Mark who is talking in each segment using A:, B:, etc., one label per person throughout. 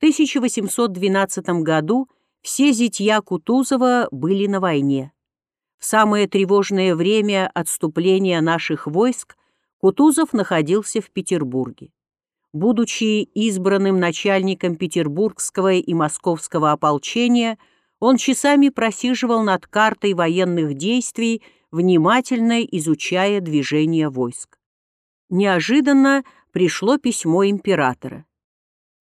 A: 1812 году все зятья Кутузова были на войне. В самое тревожное время отступления наших войск Кутузов находился в Петербурге. Будучи избранным начальником петербургского и московского ополчения, он часами просиживал над картой военных действий, внимательно изучая движение войск. Неожиданно пришло письмо императора.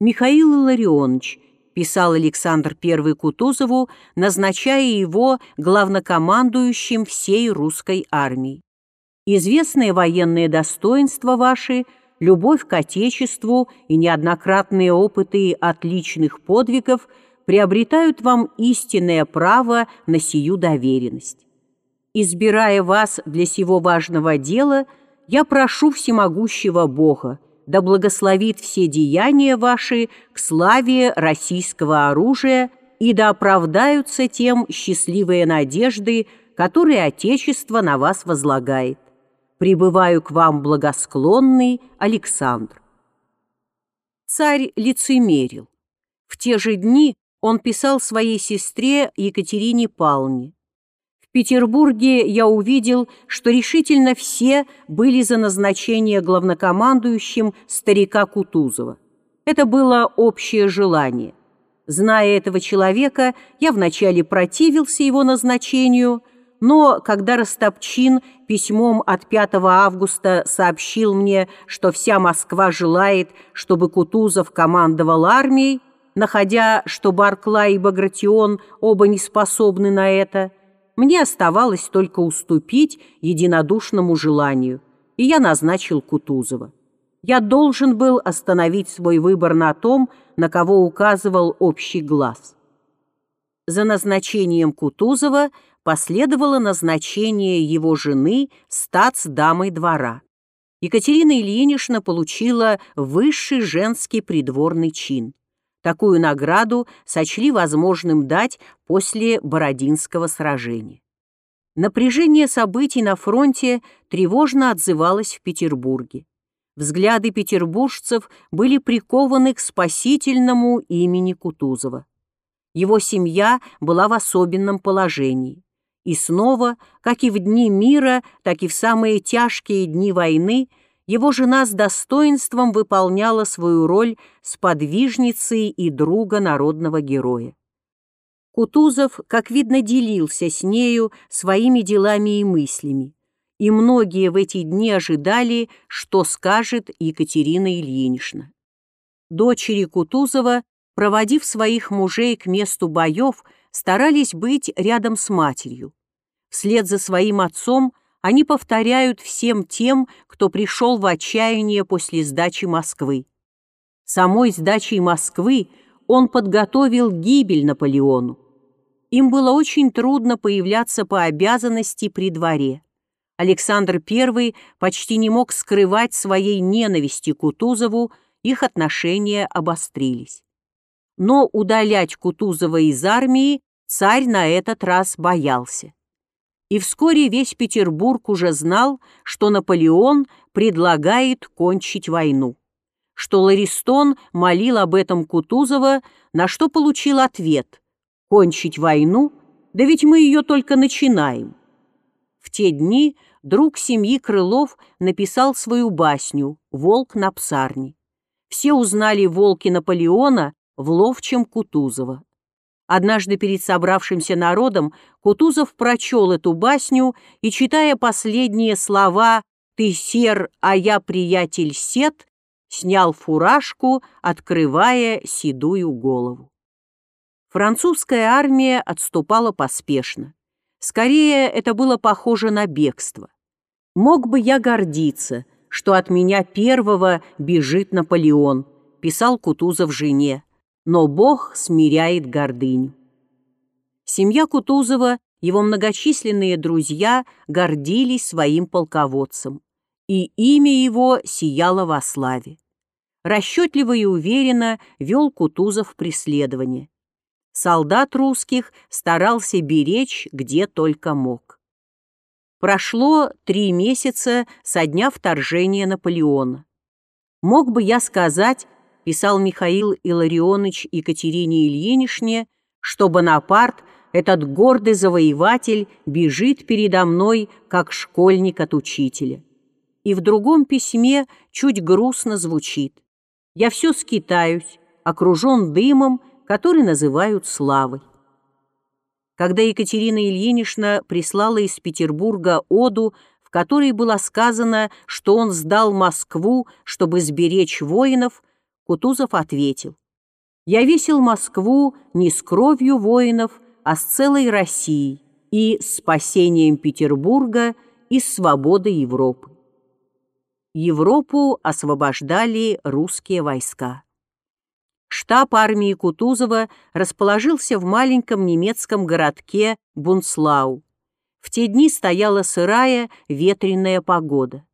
A: Михаил Илларионович, писал Александр I Кутузову, назначая его главнокомандующим всей русской армии. Известные военные достоинства ваши, любовь к Отечеству и неоднократные опыты отличных подвигов приобретают вам истинное право на сию доверенность. Избирая вас для сего важного дела, я прошу всемогущего Бога, да благословит все деяния ваши к славе российского оружия и да оправдаются тем счастливые надежды, которые Отечество на вас возлагает. Прибываю к вам благосклонный Александр. Царь лицемерил. В те же дни он писал своей сестре Екатерине Павловне. В Петербурге я увидел, что решительно все были за назначение главнокомандующим старика Кутузова. Это было общее желание. Зная этого человека, я вначале противился его назначению, но когда Растопчин письмом от 5 августа сообщил мне, что вся Москва желает, чтобы Кутузов командовал армией, находя, что Барклай и Багратион оба не способны на это, мне оставалось только уступить единодушному желанию, и я назначил Кутузова. Я должен был остановить свой выбор на том, на кого указывал общий глаз. За назначением Кутузова последовало назначение его жены статс-дамой двора. Екатерина Ильинична получила высший женский придворный чин. Такую награду сочли возможным дать после Бородинского сражения. Напряжение событий на фронте тревожно отзывалось в Петербурге. Взгляды петербуржцев были прикованы к спасительному имени Кутузова. Его семья была в особенном положении. И снова, как и в дни мира, так и в самые тяжкие дни войны, его жена с достоинством выполняла свою роль сподвижницы и друга народного героя. Кутузов, как видно, делился с нею своими делами и мыслями, и многие в эти дни ожидали, что скажет Екатерина Ильинична. Дочери Кутузова, проводив своих мужей к месту боев, старались быть рядом с матерью. Вслед за своим отцом они повторяют всем тем, кто пришел в отчаяние после сдачи Москвы. Самой сдачей Москвы он подготовил гибель Наполеону. Им было очень трудно появляться по обязанности при дворе. Александр I почти не мог скрывать своей ненависти Кутузову, их отношения обострились. Но удалять Кутузова из армии царь на этот раз боялся и вскоре весь Петербург уже знал, что Наполеон предлагает кончить войну, что Ларистон молил об этом Кутузова, на что получил ответ «Кончить войну? Да ведь мы ее только начинаем». В те дни друг семьи Крылов написал свою басню «Волк на псарне». Все узнали волки Наполеона в ловчем Кутузова. Однажды перед собравшимся народом Кутузов прочел эту басню и, читая последние слова «Ты сер, а я приятель сет», снял фуражку, открывая седую голову. Французская армия отступала поспешно. Скорее, это было похоже на бегство. «Мог бы я гордиться, что от меня первого бежит Наполеон», писал Кутузов жене но Бог смиряет гордыню. Семья Кутузова, его многочисленные друзья гордились своим полководцем, и имя его сияло во славе. Расчетливо и уверенно вел Кутузов преследование. Солдат русских старался беречь где только мог. Прошло три месяца со дня вторжения Наполеона. Мог бы я сказать, писал Михаил Илларионович Екатерине Ильинишне, что Бонапарт, этот гордый завоеватель, бежит передо мной, как школьник от учителя. И в другом письме чуть грустно звучит. «Я все скитаюсь, окружен дымом, который называют славой». Когда Екатерина Ильинична прислала из Петербурга оду, в которой было сказано, что он сдал Москву, чтобы сберечь воинов, Кутузов ответил, «Я весил Москву не с кровью воинов, а с целой Россией и спасением Петербурга и свободой Европы». Европу освобождали русские войска. Штаб армии Кутузова расположился в маленьком немецком городке Бунслау. В те дни стояла сырая, ветреная погода.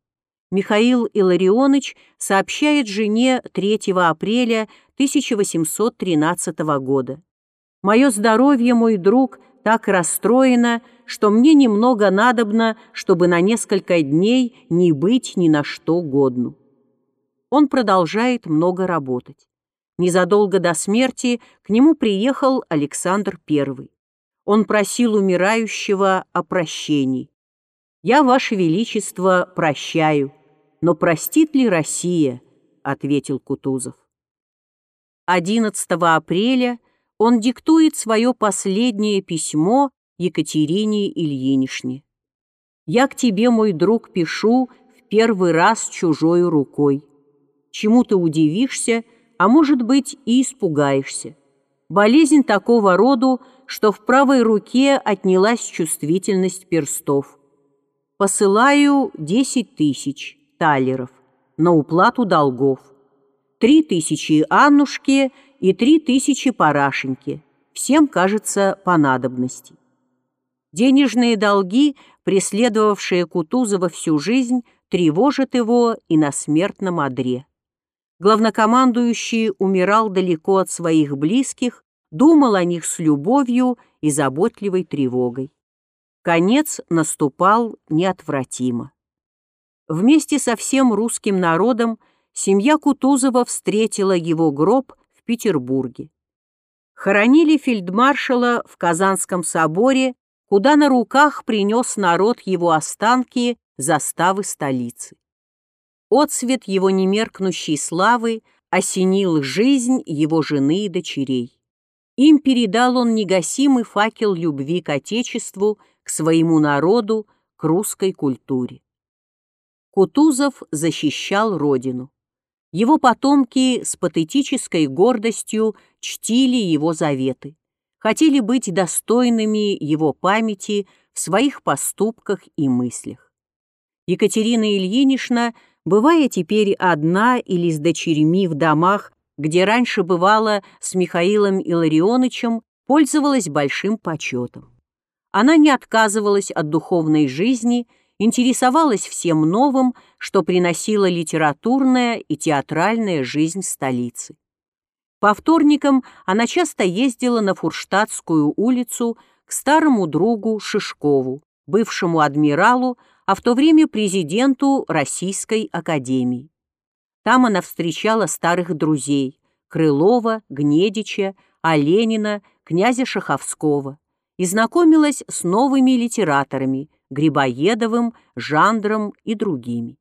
A: Михаил Илларионович сообщает жене 3 апреля 1813 года. «Мое здоровье, мой друг, так расстроено, что мне немного надобно, чтобы на несколько дней не быть ни на что годну». Он продолжает много работать. Незадолго до смерти к нему приехал Александр I. Он просил умирающего о прощении. «Я, Ваше Величество, прощаю, но простит ли Россия?» — ответил Кутузов. 11 апреля он диктует свое последнее письмо Екатерине Ильинишне. «Я к тебе, мой друг, пишу в первый раз чужой рукой. Чему ты удивишься, а может быть и испугаешься. Болезнь такого роду, что в правой руке отнялась чувствительность перстов. Посылаю 10 тысяч талеров на уплату долгов. 3 тысячи Аннушке и 3 тысячи Парашеньке. Всем, кажется, по надобности. Денежные долги, преследовавшие Кутузова всю жизнь, тревожат его и на смертном одре. Главнокомандующий умирал далеко от своих близких, думал о них с любовью и заботливой тревогой. Конец наступал неотвратимо. Вместе со всем русским народом семья Кутузова встретила его гроб в Петербурге. Хоронили фельдмаршала в Казанском соборе, куда на руках принес народ его останки заставы столицы. Отцвет его немеркнущей славы осенил жизнь его жены и дочерей. Им передал он негасимый факел любви к Отечеству, к своему народу, к русской культуре. Кутузов защищал родину. Его потомки с патетической гордостью чтили его заветы, хотели быть достойными его памяти в своих поступках и мыслях. Екатерина Ильинична, бывая теперь одна или с дочерьми в домах, где раньше бывала с Михаилом Илларионовичем, пользовалась большим почетом. Она не отказывалась от духовной жизни интересовалась всем новым, что приносила литературная и театральная жизнь столицы. По вторникам она часто ездила на Фурштадтскую улицу к старому другу Шишкову, бывшему адмиралу, а в то время президенту Российской академии. Там она встречала старых друзей – Крылова, Гнедича, Оленина, князя Шаховского и знакомилась с новыми литераторами – Грибоедовым, Жандром и другими.